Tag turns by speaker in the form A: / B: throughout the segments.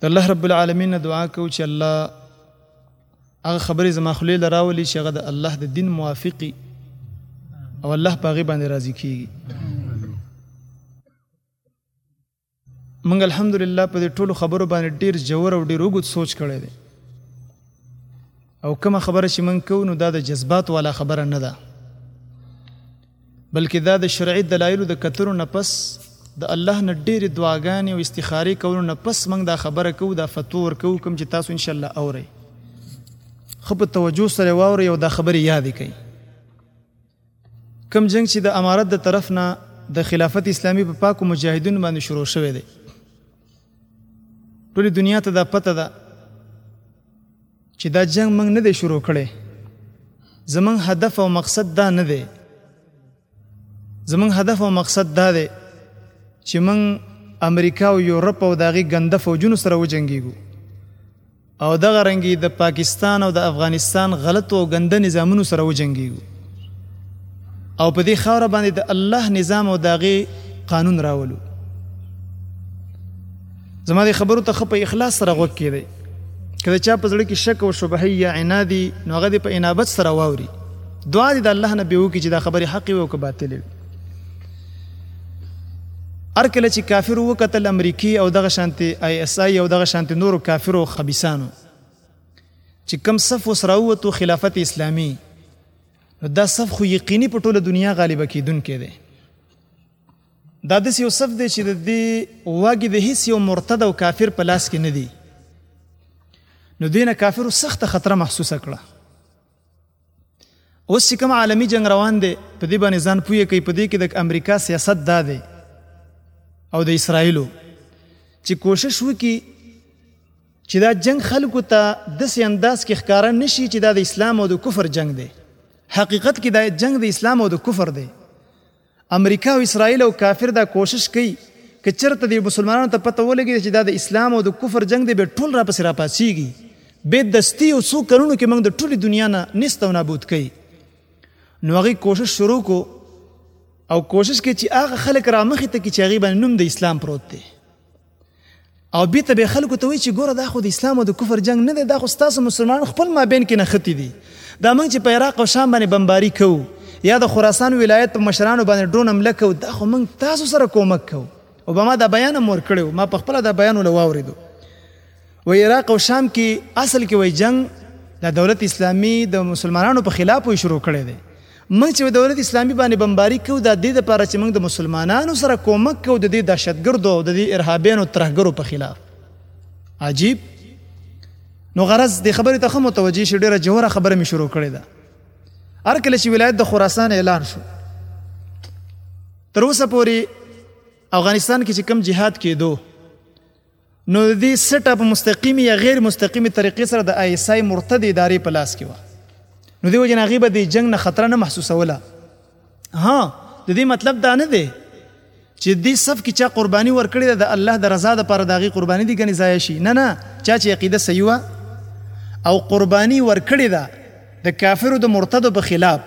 A: د الله رب العالمین نه دعا کو چې الله هغه خبرې زما خلې لراولي چې هغه د الله د دین موافقي او الله پاغي باندې راضي کیږي موږ الحمدلله په دې ټولو خبرو باندې ډیر جوور او ډیر وګت سوچ کړی دی او کومه خبره چې موږ کوو نو دا د جذبات والا خبره نه ده بلکې دا د شرعي دلایلو د کتلو نه پس د الله نه ډېرې دعاګانې او استخارې کولو نه پس موږ دا خبره کوو دا فتوا ورکوو کوم چې تاسو ان شاء الله اورئ ښه په توجه سره واورئ او دا خبرې یادې کړئ کم جنگ چې د امارت د طرف نه د خلافت اسلامی په پاکو مجاهدونو باندې شروع شوه دی ټول دنیا ته دا پته ده چې دا جنګ موږ نه دی شروع کړی زمونږ هدف او مقصد دا نه دی زمونږ هدف او مقصد دا دی چې موږ امریکا او یورپ او داغي ګنده فوجونو سره وجنګیږو او دغه رنګي د پاکستان او د افغانستان غلط او ګنده نظامونو سره وجنګیږو او په دې خاوره باندې د الله نظام او داغي قانون راولو زما دې خبرو ته خپه اخلاص سره غوږ کېدی کله چا په زړه کې شک او شبهه یا عنادي نو هغه دې په انابت سره واوري دعا دې د الله نه به وکړي چې دا خبرې حق وي او که باطل وي هر کله چې کافر وکتل امریکای او دغه شانتي آی اس آی او دغه شانتي نورو کافرو خبيسانو چې کم صف وسره وته خلافت اسلامی نو دا صف خو یقیني په ټوله دنیا غالبه کیدونکې ده دا داسې یو صف دی چې د دې واګې د هیڅ یو مرتد او کافر په لاس کې نه دی نو دینه کافرو سخته خطر محسوسه کړه اوس چې کوم عالمی جنگ روان دی په دې باندې ځان پوهه کوي په دې کې د امریکا سیاست دا دی او د اسرایلو چې کوشش وکړي چې دا جنگ خلکو ته د سې انداز کې ښکارا نشي چې دا د اسلام او د کفر جنگ دی حقیقت کې دا جنگ د اسلام او د کفر دی امریکا او اسرائیل او کافر دا کوشش کوي که چرته دی مسلمانانو ته پته ولګي چې دا د اسلام او د کفر جنگ دی به ټول را پسې راپاسیږي به دستی او څو کلونو کې موږ د ټولې دنیا نه نست او نابود کوي نو هغه کوشش شروع کو او کوشش کوي چې هغه خلک را مخې ته کې چې هغه باندې نوم د اسلام پروت دی او بي ته به خلکو ته وی چې ګوره دا خو د اسلام او د کفر جنگ نه دی دا خو تاسو مسلمانان خپل مابین کې نختی دي دا موږ چې په عراق او شام باندې بمباری کوو یا د خراسان ولایت په مشرانو باندې ډرون حمله کوو دا خو موږ تاسو سره کومک کوو او به ما دا بیان هم ورکړی ما په خپله دا بیان له واورېدو و عراق او شام کې اصل کې وای جنگ د دولت اسلامی د مسلمانانو په خلاف وي شروع کړی دی موږ چې په دولت اسلامي باندې بمباري کوو دا ددې لپاره چې موږ د مسلمانانو سره کومک کوو ددې دهشتګردو او ددې ارهابیانو ترهګرو په خلاف عجیب نو غرض د خبرې ته خو متوجي شي ډیره جوړه خبره می شروع کړې ده هر کله چې ولایت د خراسان اعلان شو تر اوسه پورې افغانستان کې چې کم جهاد کېدو نو د دې سټه په مستقیمي یا غیر مستقیمي طریقې سره د آی اس آی مرتد ادارې په لاس کې و نو دیو جن هغه به د جنگ نه خطر نه محسوسوله ها د دې مطلب دا نه دی چې دې صف کې چا قرباني ورکړي د الله د رضا لپاره داغي قرباني دي کني ضایع شي نه نه چا چې عقیده صحیح او قرباني ورکړي ده د کافرو د مرتدو په خلاف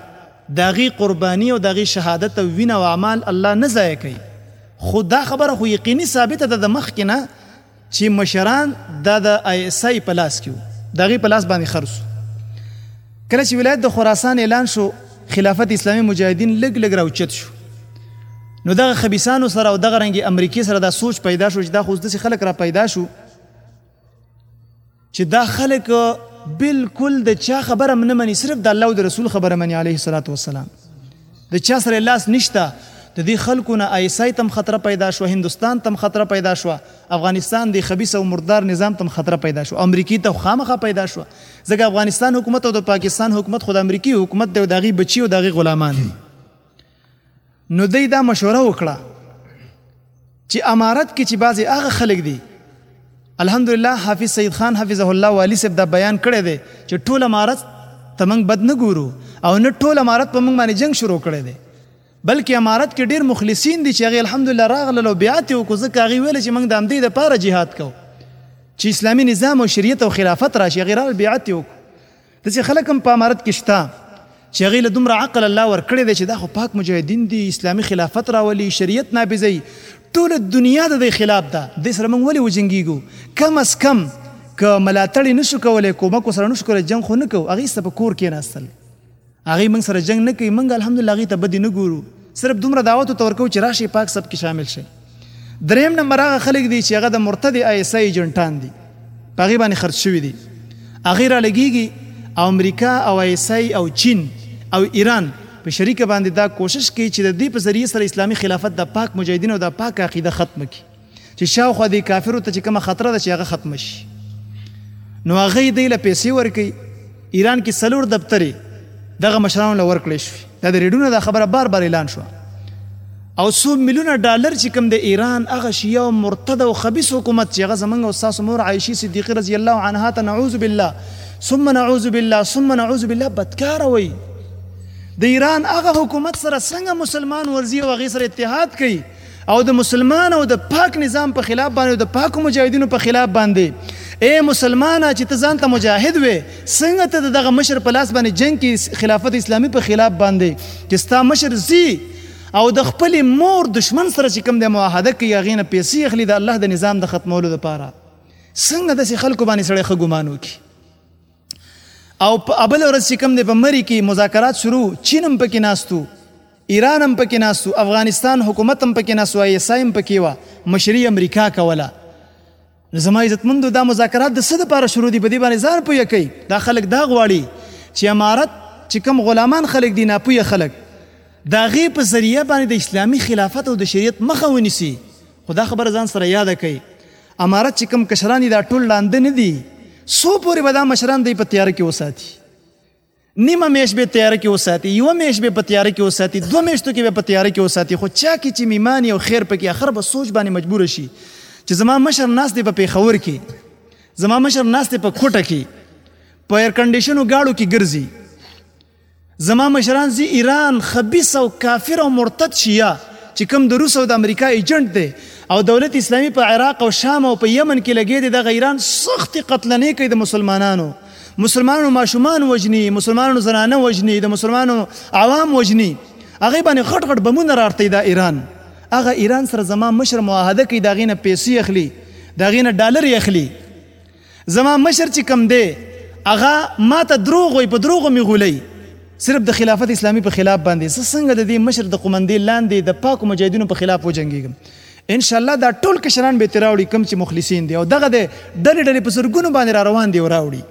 A: د هغوی قرباني او د هغوی شهادت او وینه او اعمال الله نه ضایع کوي خو دا خبره خو یقیني ثابته ده د مخکې نه چې مشران دا د آی اس آی په لاس کې وو د هغوی په لاس باندې خرڅ کله چې ولایت د خراسان اعلان شو خلافت اسلامي مجاهدین لګ لګ راوچت شو نو دغه خبيسانو سره او دغه رنګي امریکای سره دا سوچ پیدا شو چې دا خو د خلک را پیدا شو چې دا خلک بالکل د چا خبره نه مني صرف د الله او د رسول خبره مني عليه الصلاه والسلام د چا سره لاس نشته د دې خلکو نه آیسای تم خطر پیدا شو هندستان تم خطر پیدا شو افغانستان د خبيث او مردار نظام تم خطر پیدا شو امریکای ته خامخه پیدا شو ځکه افغانستان حکومت او د پاکستان حکومت خود امریکای حکومت دی او دغه بچي او دغه غلامان دي نو دی دا مشوره وکړه چې امارت کې چې بعضې هغه خلک دي الحمدلله حافظ سید خان حفظه الله والی صاحب دا بیان کړی دی چې ټول امارت ته موږ بد نه ګورو او نه ټول امارت په موږ باندې جنگ شروع کړی دی بلکې امارت کې ډیر مخلصین دي چې هغه الحمدلله راغله او بیعت یې وکړو ځکه هغوی ویل چې موږ د همدې دپاره جهاد کوو چې اسلامي نظام او شریعت او خلافت راشي هغې راغله بیعت یې وکړو داسې خلک هم په امارت کې شته چې هغوی له دومره عقل الله ورکړی دی چې دا خو پاک مجاهدین دي اسلامي خلافت راولي شریعت نافذوي ټوله دنیا د دوی خلاف ده دې سره موږ ولې وجنګیږو کم از کم که ملاتړ نه شو کولی کومک سره نه شو کولی جنګ خو نه کوو هغوی سره په کور کېناستل هغوی موږ سره جنګ نه کوي موږ الحمدلله هغوی ته بدې نه ګورو صرف دومره دعوت ورته ورکوو چې راشئ پاک سب کې شامل شئ دریم نمبر هغه خلک دي چې هغه د مرتد آی اس آی ایجنټان دي په هغې باندې خرڅ شوي دي هغې را لګېږي او امریکا او آی اس آی او چین او ایران په شریکه باندې دا کوشش کوي چې د دې په ذریعه سره اسلامي خلافت د پاک مجاهدین او د پاک عقیده ختم کړي چې شاوخوا دې کافرو ته چې کومه خطره ده چې هغه ختم شي نو هغه یې دی له پیسې ورکوي ایران کې څلور دفترې دغه مشرانو له ورکړې شوې دا د ریډونو دا خبره بار بار اعلان شو او څو میلیونه ډالر چې کوم د ایران هغه شیعه او مرتد او خبیث حکومت چې هغه زمونږ او تاسو مور عائشه صدیقه رضی الله عنها ته نعوذ بالله ثم نعوذ بالله ثم نعوذ بالله بدکار وای د ایران هغه حکومت سره څنګه مسلمان ورزی او هغه سره اتحاد کوي او د مسلمان او د پاک نظام په خلاف باندې او د پاکو مجاهدینو په خلاف باندې اے مسلمانه چې ته ځان ته مجاهد وې څنګه ته دغه مشر په لاس باندې جنگ کې خلافت اسلامی په خلاف باندې چې ستا مشر زی او د خپل مور دشمن سره چې کوم د معاهده کوي هغه نه پیسې اخلي د الله د نظام د ختمولو لپاره څنګه د خلکو باندې سړی خګومان وکي او په ابل ورځ چې کوم دی په مری کې مذاکرات شروع چین هم پکې ناستو ایران هم پکې ناستو افغانستان حکومت هم پکې ناستو ای اس هم پکې و مشري امریکا کوله زما عزتمندو دا مذاکرات د څه لپاره شروع دي په دې باندې ځان پوهه کوي دا خلک دا غواړي چې امارت چې کوم غلامان خلک دي ناپوهه خلک دا غي په ذریعہ باندې د اسلامی خلافت او د شریعت مخه ونیسي خو دا خبره ځان سره یاده کړئ امارت چې کوم کشران دي دا ټول ړانده نه دي څو پورې به دا مشران دی په تیاره کې وساتي نیمه میش به تیار کې وساتي یو میش به په تیار کې وساتي دوه میشتو کې به په تیار کې وساتي خو چا کې چې میمانی او خیر پکې اخر به سوچ باندې مجبور شي چې زما مشر ناس دی په پیښور کې زما مشر ناس دی په کوټه کې په ایر کنډیشنو گاړو کې ګرځي زما مشران زی ایران خبيث او کافر او مرتد شیا چې کوم د روس او د امریکا ایجنټ دی او دولت اسلامي په عراق او شام او په یمن کې لګې دی د غیران سخت قتلنې کوي د مسلمانانو مسلمانانو ماشومان وجني مسلمانانو زنانه وجني د مسلمانانو عوام وجني هغه باندې غټ غټ بمونه راړتي دا ایران هغه ایران سره زما مشر معاهده کوي دا غینه پیسې اخلي دا غینه ډالر اخلي زما مشر چې کم دی هغه ما ته دروغ وي په دروغ می غولي صرف د خلافت اسلامی په خلاف باندې زه څنګه د دې مشر د قومندې لاندې د پاکو مجاهدینو په خلاف وجنګیږم ان شاء الله دا ټول کشران به تراوړي کم چې مخلصین دي او دغه د ډلې ډلې په سرګونو باندې را روان دي او راوړي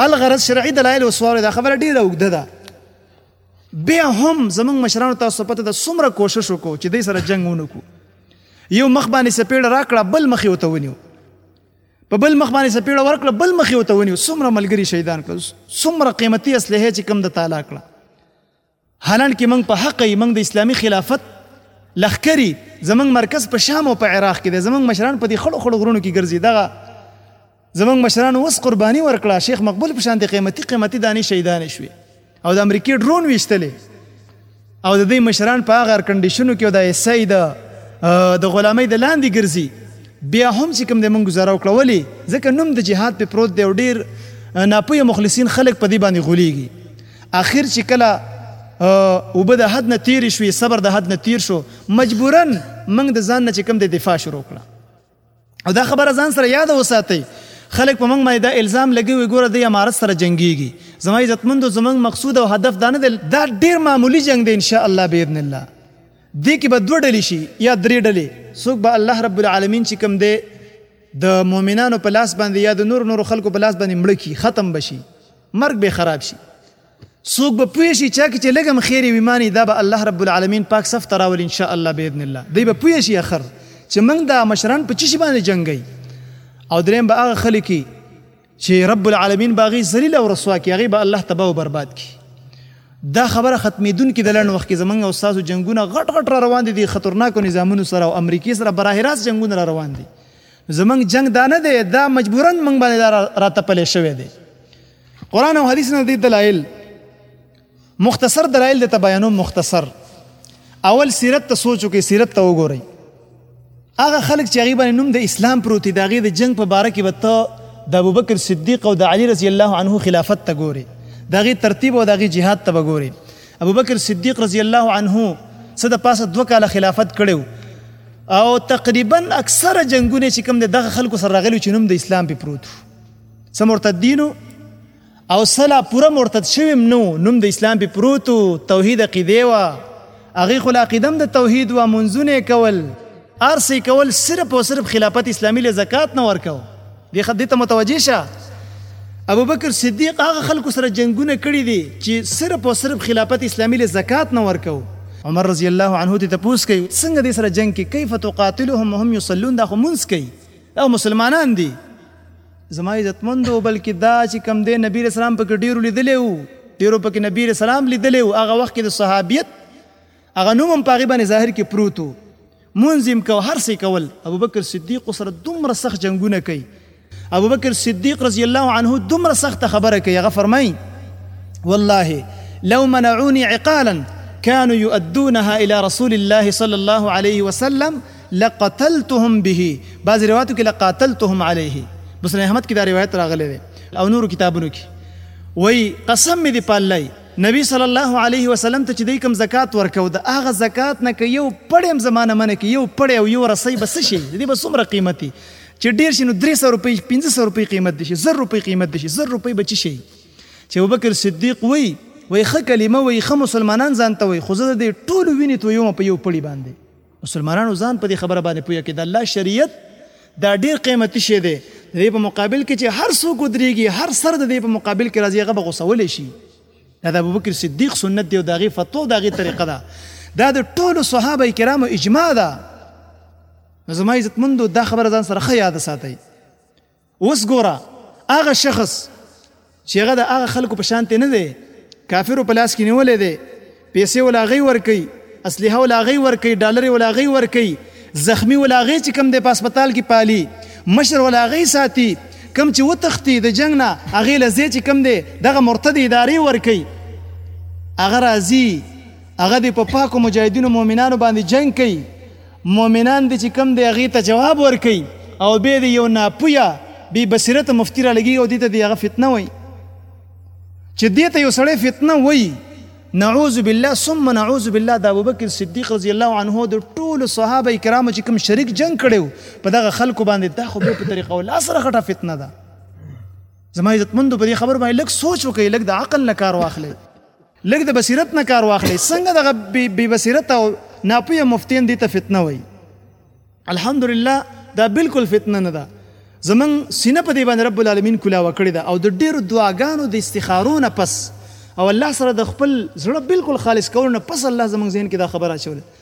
A: الغرض شرعي دلایل وسوال دا خبره ډیره وګده ده بیا هم زمونږ مشرانو تاسو پته د څومره کوشش وکړو چې دې سره جنگ ونکو یو مخ باندې سپېړه راکړه بل مخې وته ونیو په بل مخ باندې سپېړه ورکړه بل مخې وته ونیو څومره ملګری شهیدان کړل څومره قیمتي اسلحه چې کم د تعالی کړه حالان کې موږ په حق یې موږ د اسلامي خلافت لخکري زمنګ مرکز په شام او په عراق کې دی زمنګ مشران په دې خړو خړو غرونو کې ګرځي دغه زمنګ مشران اوس قرباني ورکړه شیخ مقبول په شان د قیمتي قیمتي دانې شهیدان شوي او د امریکای ډرون ویشتلې او د دې مشران په هغه کنډیشنو کې د ایس ای د د غلامۍ د لاندې ګرځي بیا هم چې کوم د مونږ گزاره وکړه ولی ځکه نوم د جهاد په پروت دی او ډیر ناپوهه مخلصین خلک په دې باندې غولېږي اخر چې کله اوبه د حد نه تیرې شوې صبر د حد نه تیر شو مجبورا موږ د ځان نه چې کوم د دفاع شروع کړه او دا خبره ځان سره یاد وساتئ خلک په موږ باندې دا الزام لګوي ګوره د امارت سره جنگيږي زما عزتمندو زمنګ مقصود او هدف دا نه دی دا ډیر معمولی جنگ دی ان شاء الله باذن الله دې کې به دوه ډلې شي یا درې ډلې څوک به الله رب العالمین چې کوم دی د مؤمنانو په لاس باندې یا د نور نور خلکو په لاس باندې مړ کی ختم بشي مرګ به خراب شي څوک به پوه شي چا کې چې لګم خیر وي معنی دا به الله رب العالمین پاک صف تراول ان شاء الله باذن الله دی به پوه شي اخر چې موږ دا مشران په چی باندې جنگي او دریم به هغه خلک چې رب العالمین باغی ذلیل او رسوا کی هغه به الله تباہ او برباد کی دا خبره ختمیدون کې د لړن وخت کې زمنګ استادو جنگونه غټ غټ را روان دي خطرناک نظامونو سره او امریکای سره براه راست جنگونه را روان دي زمونږ جنګ دا نه دی دا مجبورا مونږ باندې دا راتپلې شوی دی قران او حدیث نه دي دلایل مختصر دلایل د تبیانو مختصر اول سیرت ته سوچو کې سیرت ته وګورئ هغه خلک چې هغه باندې نوم د اسلام پروتي داغه د جنگ په باره کې وته د ابوبکر صدیق او د علی رضی الله عنه خلافت ته ګوري داغه ترتیب او داغه جهاد ته وګوري ابوبکر صدیق رضی الله عنه څه د پاسه دوه کاله خلافت کړو او تقریبا اکثره جنگونه چې کوم دغه خلکو سره راغلي چې نوم د اسلام په پروت سم مرتدینو او سلا پوره مرتد شوم نو نوم د اسلام په پروت توحید عقیده وا هغه خو عقیدم د توحید و منځونه کول ارسي کول صرف او صرف خلافت اسلامی له زکات نه ورکاو دې خدای ته متوجه شه ابو بکر صدیق هغه خلکو سره جنگونه کړی دي چې صرف او صرف خلافت اسلامي له زکات نه ورکو عمر رضی الله عنه ته تپوس کوي څنګه دې سره جنگ کې کیف تقاتلهم وهم یصلون دا خو منس کوي دا مسلمانان دي زما عزتمندو بلکې دا چې کم دی نبی رسول الله پکې ډیرو لیدلی وو ډیرو پکې نبی رسول الله لیدلی وو هغه وخت کې د صحابیت هغه نوم هم په هغې باندې ظاهر کې پروت و مونځ یې کو هر څه یې کول ابوبکر صدیق سره دومره سخت جنګونه کوي ابوبکر صدیق رضی الله عنه دومره سخته خبره کوي هغه فرمایي والله لو منعوني عقالا كانوا يؤدونها الى رسول الله صلى الله عليه وسلم لقتلتهم به بعض روایتو کې لقاتلتهم عليه مسلم احمد کې دا روایت راغلی دی او نور کتابونو کې وای قسم دې په الله نبی صلی الله علیه وسلم ته چې دی کوم زکات ورکو د هغه زکات نه که یو پړی هم زما نه منه کې یو پړی او یو رسۍ به څه شي د دې به څومره قیمت وي چې ډېر شي نو درې سوه روپۍ پنځه سوه روپۍ قیمت دي شي زر روپۍ قیمت دي شي زر روپۍ به څه شي چې ابوبکر صدیق وایي وایي ښه کلمه وایي ښه مسلمانان ځان ته وایي خو زه د دې ټولو وینې تویوم په یو پړي باندې مسلمانانو ځان په دې خبره باندې پوهه کې د الله شریعت دا ډیر قیمتي شی دی د دې په مقابل کې چې هر څوک ودرېږي هر سر د دې په مقابل کې راځي هغه به غوسول شي دا د ابوبکر صدیق سنت دی او داغه فتوا داغه طریقه ده دا د ټولو صحابه کرامو اجماع ده زما عزت مندو دا خبره ځان سره خه یاد ساتي اوس ګوره هغه شخص چې هغه د هغه خلکو په شانته نه دی کافرو په لاس کې نیولې دی پیسې ولا غي ور کوي اسلحه ولا غي ور کوي ډالر ولا غي ور کوي زخمی ولا غي چې کم د پاسپتال کې پالي مشر ولا غي ساتي کم چې وتختی د جنگ نه هغه لزی چې کم دی دغه مرتد ادارې ور کوي هغه راځي هغه د په پاکو مجاهدینو مؤمنانو باندې جنگ کوي مؤمنان دي چې کم دی هغې ته جواب ورکوي او بیا د یو ناپویا بې بصیرت مفتی را لګي او دې ته دی هغه فتنه وایي چې دې ته یو سړی فتنه وایي نعوذ بالله ثم نعوذ بالله د ابوبکر صدیق رضی الله عنه د ټولو صحابه کرامو چې کوم شریک جنگ کړو په دغه خلکو باندې دا خو به په طریقه ولا سره غټه فتنه ده زما عزت مند په دې خبر باندې لک سوچ وکړي لک د عقل نه کار واخلي لږ د بصیرت نه کار واخلي څنګه دغه بی بصیرت او ناپوهه مفتین دي ته فتنه وای الحمدلله دا بالکل فتنه نه ده زمون سینه په دې باندې رب العالمین کولا وکړی دا او د ډیرو دعاګانو د استخارو نه پس او الله سره د خپل زړه بالکل خالص کول نه پس الله زمون ذهن کې دا خبره چولې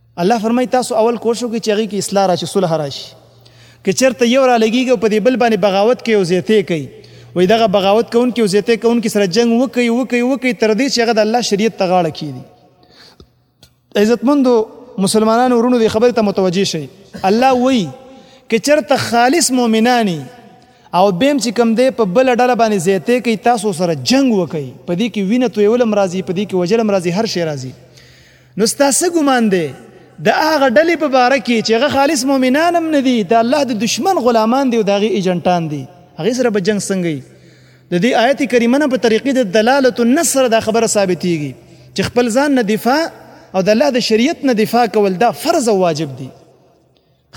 A: الله فرمای تاسو اول کوشش وکړئ چې هغه کې اصلاح راشي صلح راشي که چرته یو را لګیږي په دې بل باندې بغاوت کوي او زیته کوي وای دغه بغاوت کوونکي او زیته کوونکي سره جنگ وکي وکي وکي تر دې چې هغه د الله شریعت ته غاړه کیدي عزتمندو مسلمانانو ورونو دې خبره ته متوجي شي الله وای که چرته خالص مؤمنانی او بیم چې کم دی په بل ډله باندې زیته کوي تاسو سره جنگ وکي په دې کې وینه تویول مرضی په دې کې وجل مرضی هر شی راځي نو ستاسو ګمان دی د هغه ډلې په باره کې چې هغه خالص مؤمنان هم نه دي د الله د دشمن غلامان دي او د هغې ایجنټان دي هغې سره به جنګ څنګه وي د دې آیت کریمه نه په طریقې د دلالت النصر دا خبره ثابتېږي چې خپل ځان نه دفاع او د الله د شریعت نه دفاع کول دا فرض او واجب دي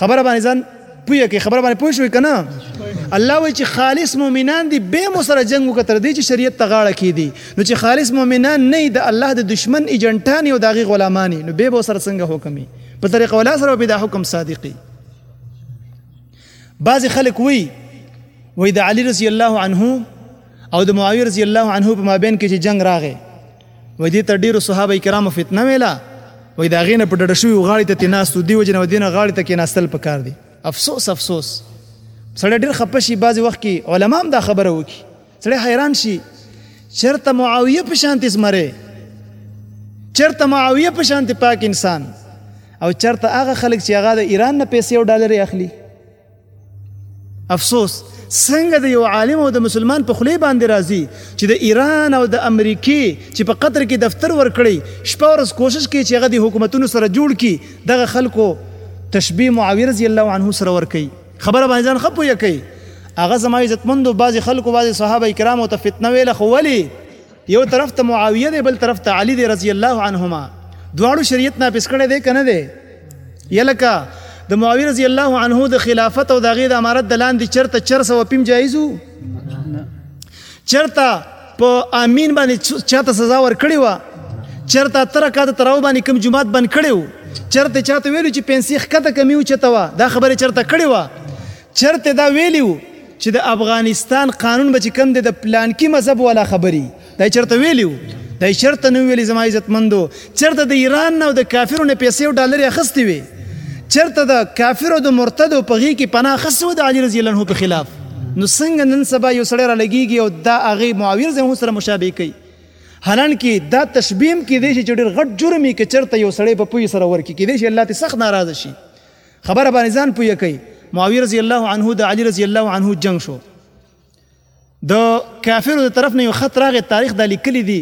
A: خبره باندې ځان پوهه کې خبره باندې پوه شوې کنه الله وی چې خالص مؤمنان دي به مو سره جنگ وکړي دي چې شریعت ته غاړه کې دي نو چې خالص مؤمنان نه د الله د دشمن ایجنټان او داغي غلامانی نو به مو سره څنګه حکمي په طریقه ولا سره به د حکم صادقي بعض خلک وی وی د علی رضی الله عنه او د معاویه رضی الله عنه په مابین کې چې جنگ راغی وای دې ته ډیرو صحابه کرامو فتنه ویلا وای دا غینه په ډډه شوی غاړي ته تناستو دی وجنه ودینه غاړي ته کې ناستل پکار دی افسوس افسوس سړی ډیر خپه شي بعضې وخت کې علما هم دا خبره وکړي سړی حیران شي چرته معاویه په شانتې زمری چرته معاویه په شانتې پاک انسان او چرته هغه خلک چې هغه د ایران نه پیسې او ډالرې اخلي افسوس څنګه د یو عالم او د مسلمان په خلی باندې راځي چې د ایران او د امریکې چې په قطر کې دفتر ورکړي شپه ورځ کوشش کوي چې هغه د حکومتونو سره جوړ کړي دغه خلکو تشبیه معاویه رضی الله عنه سره ور کوي خبره باندې ځان خپو یې کوي هغه زما عزتمندو بعضې خلکو بعضې صحابه کرامو ته فتنه ویله خو ولې یو طرف ته معاویه دی بل طرف ته علی دی رضی الله عنهما دواړو شریعت ناپس کړی دی کنه دی یلکه د معاویه رضی الله عنه د خلافت او د غید امارت د لاندې چرته چر سو پیم جایزو چرته په امین باندې چاته سزا ورکړی و چرته تر کاته تراو باندې کم جمعات بند کړیو چرته چاته ویلو چې پنسي خکته کمی و چته و دا خبره چرته کړی و چرته دا ویلی وو چې د افغانستان قانون به چې کم دی د پلانکی مذهب والا خبري دا چرته ویلی وو دا چرته نو ویلی زما عزت مندو چرته د ایران نه او د کافرو نه پیسې او ډالر اخستې وي چرته د کافرو د مرتدو په غي کې پناه خسو د علي رضی الله عنه په خلاف نو څنګه نن سبا یو سړی را لګیږي او دا هغه معاویه زمو سره مشابه کوي حالان کې دا تشبیم کې دی چې ډېر غټ جرم یې کې چرته یو سړی په پوی سره ورکی کې دی چې الله ته سخت ناراض شي خبره باندې ځان پوی کوي معاویه رضی الله عنه د علی رضی الله عنه جنگ شو د کافرو د طرف نه یو خط راغی تاریخ د لیکلي دي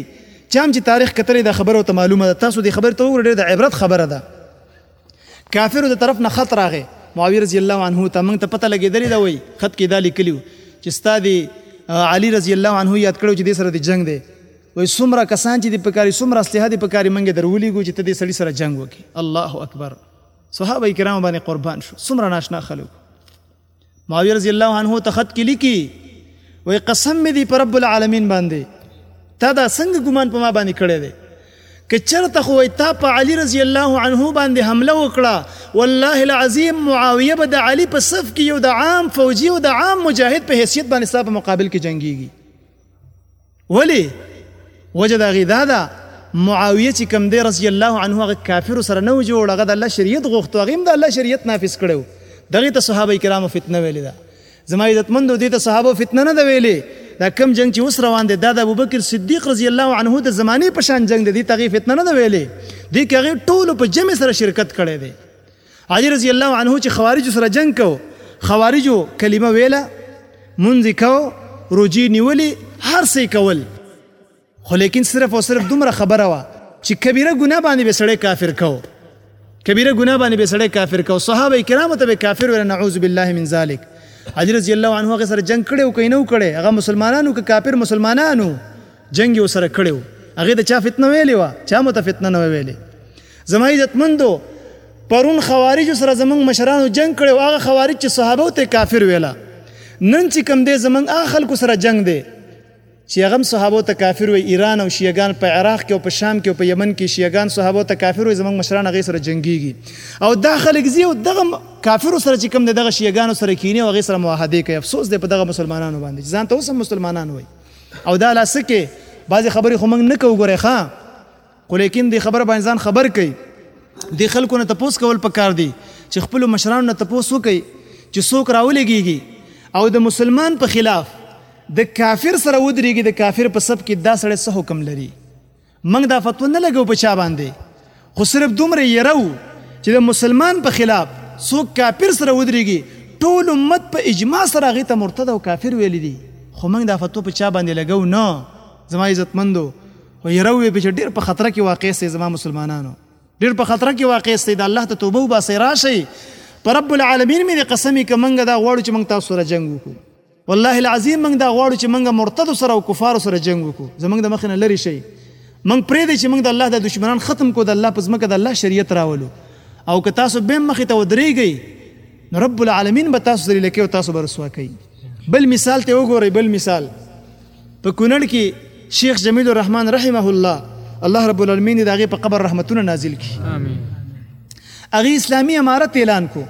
A: چې هم چې تاریخ کتلې د خبرو ته معلومه ده تاسو د خبرې ته وګورئ د عبرت خبره ده کافرو د طرف نه خط راغی معاویه رضی الله عنه ته موږ ته پته لګېدلې ده وای خط کې دا لیکلی چې ستا دی علی رضی الله عنه یاد کړو چې د سره د جنگ دی وای څومره کسان چې د پکاري څومره اصله دي پکاري منګه درولېږو چې ته د سړي سره جنگ وکې الله اکبر صحابه کرام باندې قربان شو څومره ناشنا خلک معاویه رضی الله عنه ته خط کې لیکي وای قسم مې دی پر رب العالمین باندې تا دا څنګه ګمان په ما باندې کړی دی که چرته خو تا په علی رضی الله عنه باندې حمله وکړه والله العظیم معاویه به د علی په صف کې یو د عام فوجي او د عام مجاهد په حیثیت باندې ستا په مقابل کې جنگيږي ولی وجه د هغې دا ده معاویه چې کوم دی رضی الله عنه هغه کافرو سره نه و جوړ هغه د الله شریعت غوښتو هغه هم د الله شریعت نافذ کړی و دغې ته صحابه کرامو فتنه ویلې ده زما عزتمندو دې ته صحابه فتنه نه ده ویلې دا کم جنگ چې اوس روان دی دا د ابوبکر صدیق رضی الله عنه د زمانې په شان جنگ دی دې ته هغې فتنه نه ده ویلې دې کې هغې ټولو په جمع سره شرکت کړی دی علي رضی الله عنه چې خوارجو سره جنگ کو خوارجو کلمه ویله منځ کو روجي نیولي هر څه کول خو لیکن صرف او صرف دومره خبره وا چې کبیره ګناه باندې به سړی کافر کو کبیره ګناه باندې به سړی کافر کو صحابه کرامو ته به کافر ور نعوذ بالله من ذلک علي رضی الله عنه هغه سره جنگ کړي او کینو کړي هغه مسلمانانو که کافر مسلمانانو جنگ یې سره کړی و هغې ته چا فتنه ویلې وه چا مو ته فتنه نه ویلې زما عزتمندو پرون خوارجو سره زمونږ مشرانو جنگ کړی او هغه خوارج چې صحابه ته کافر ویله نن چې کم دی زمونږ هغه خلکو سره جنگ دی چې هغه صحابه ته کافر وي ایران او شیعاګان په عراق کې او په شام کې او په یمن کې شیعاګان صحابه ته کافر وي زمونږ مشران هغه سره جنگيږي او دا خلک زی او دغه کافر سره چې کم دغه شیعاګان سره کینی او هغه سره معاهده کوي افسوس دی په دغه مسلمانانو باندې ځان ته اوس مسلمانان وي او دا لاسکه بعضی خبرې خو موږ نه کوو ګورې ښا خو لیکن دی خبره باندې ځان خبر کړي د خلکو نه تپوس کول پکار دي چې خپل مشرانو نه تپوس وکړي چې څوک راولېږي او د مسلمان په خلاف د کافر سره ودرېږي د کافر په سب کې دا سړی څه حکم لري موږ دا فتوا نه لګو په چا باندې خو صرف دومره یې راو چې د مسلمان په خلاف څوک کافر سره ودرېږي ټول امت په اجماع سره هغه ته مرتد او کافر ویل دي خو موږ دا فتوا په چا باندې لګو نه زما عزتمندو خو یې راوې په ډېر په خطر کې واقع سي زما مسلمانانو ډېر په خطر کې واقع سي د الله ته توبه وباسي راشي پر رب العالمین مې قسمی کومنګ دا غواړو چې موږ تاسو سره جنگ وکړو والله العظیم موږ دا غواړو چې موږ مرتد سره او کفار سره جنگ وکړو زموږ د مخنه لری شي موږ پرې دې چې موږ د الله د دشمنان ختم کو د الله په ځمکه د الله شریعت راولو او که تاسو به مخې ته ودرېږئ نو رب العالمین به تاسو ذلیل کوي او تاسو به رسوا کوي بل مثال ته وګورئ بل مثال په کونړ کې شیخ جمیل الرحمن رحمه الله الله رب العالمین دې هغه په قبر رحمتونه نازل کړي امين هغه اسلامي امارت اعلان کو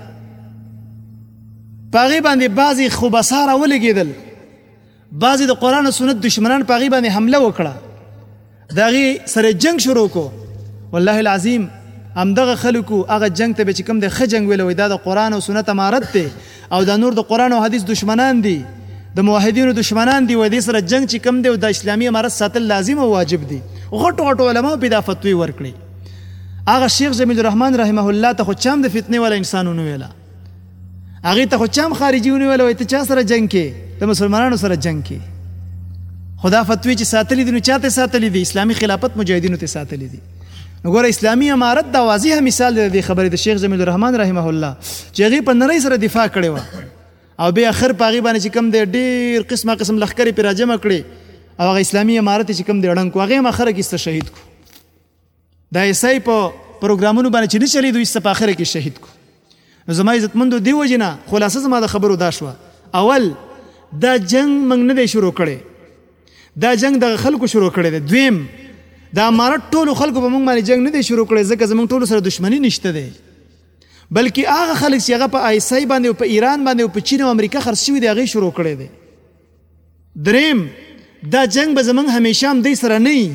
A: پاغي باندې بعضی خو بساره ولګیدل بعضی د قران او سنت دشمنان پاغي باندې حمله وکړه داغي سره جنگ شروع کو والله العظیم هم دغه خلکو هغه جنگ ته به چې کوم د خ جنگ ویل وي دا د قران او سنت امارت ته او دا نور د قران او حدیث دشمنان دي د موحدینو دشمنان دي و دې سره جنگ چې کوم دی او د اسلامي امارت ساتل لازم او واجب دي غټ غټ علما په دا فتوی ورکړي هغه شیخ جمیل الرحمن رحمه الله ته خو چم د فتنې ولا انسانونو ویلا هغه ته خو چم خارجي ونیول وای ته چا سره جنگ کې د مسلمانانو سره جنگ کې خدا فتوی چې ساتلې دي نو چاته ساتلې دي اسلامي خلافت مجاهدینو ته ساتلې دي نو ګوره اسلامي امارت دا واضح مثال دی د خبرې د شیخ جمیل الرحمن رحمه الله چې هغه په نړۍ سره دفاع کړې و او به اخر پاغي باندې چې کم دی ډیر قسمه قسم لخرې پر راجمه کړې او هغه اسلامي امارت چې کم دی ړنګ کو هغه مخره کې شهید کو دا ایسای په پروګرامونو باندې چې نه چلی دوی څه په اخر کې شهید کو نو زما عزتمندو دی وجنه خلاصه زما د خبرو دا شو اول دا جنگ موږ نه دی شروع کړي دا جنگ د خلکو شروع کړي دی دویم دا امارت ټولو خلکو په موږ باندې جنگ نه دی شروع کړي ځکه زموږ ټولو سره دښمنی نشته دی بلکې هغه خلک چې هغه په آی سای باندې او په ایران باندې او په چین او امریکا خرڅ شوی دی هغه شروع کړي دی دریم دا جنګ به زمنګ همیشه هم دی سره نه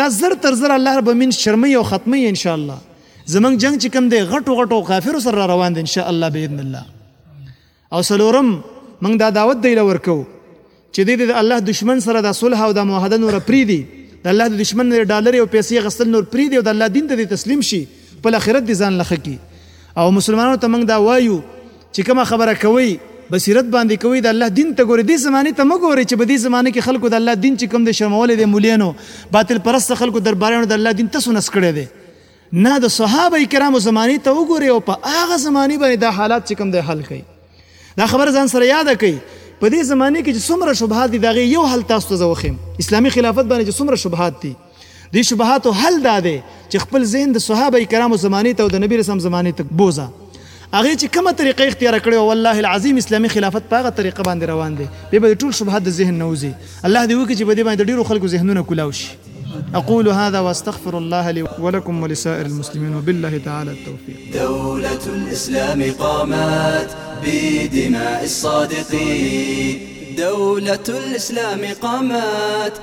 A: دا زر تر زر الله رب امین شرمي او ختمي ان شاء الله زمنګ جنگ چې کوم دی غټو غټو کافر سره روان دي ان شاء الله باذن الله او سلورم موږ دا دعوت دی لور کو چې د دې الله دشمن سره د صلح او د معاهده نور پری دی د الله د دشمن نه ډالر او پیسې غسل نور پری دی او د الله دین ته تسلیم شي په آخرت دي ځان لخه کی او مسلمانانو ته موږ دا وایو چی کومه خبره کوی بصیرت باندی کوی د الله دین ته ګوری دی زمانی ته مه ګوری چی په دی زمانه کی خلکو د الله دین چی کوم دی شرمولی دی مولینو باطل پرست خلکو درباریانو د الله دین تسو نس کړی دی نه د صحابه کرامو زمانی ته وګوری او په هغه زمانی باندې دا حالات چی کوم دی حل کړي دا خبر ځان سره یاد کړئ په دې زمانه کې چې څومره شبهات دي دغه یو حل تاسو ته زوخم اسلامي خلافت باندې چې څومره شبهات دي دې شبهاتو حل دا دی چې خپل ذهن د صحابه کرامو زمانه ته او د نبی رسول زمانه ته بوزا هغه چې کومه طریقه اختیار کړې او والله العظیم اسلامي خلافت په هغه طریقه باندې روان دی به به ټول شبهات د ذهن نوځي الله دې وکړي چې په دې باندې ډیرو خلکو ذهنونه کولاو شي اقول هذا واستغفر الله لي ولكم ولسائر المسلمين وبالله تعالى التوفيق
B: دولة الاسلام قامت بدماء الصادقين دولة الاسلام قامت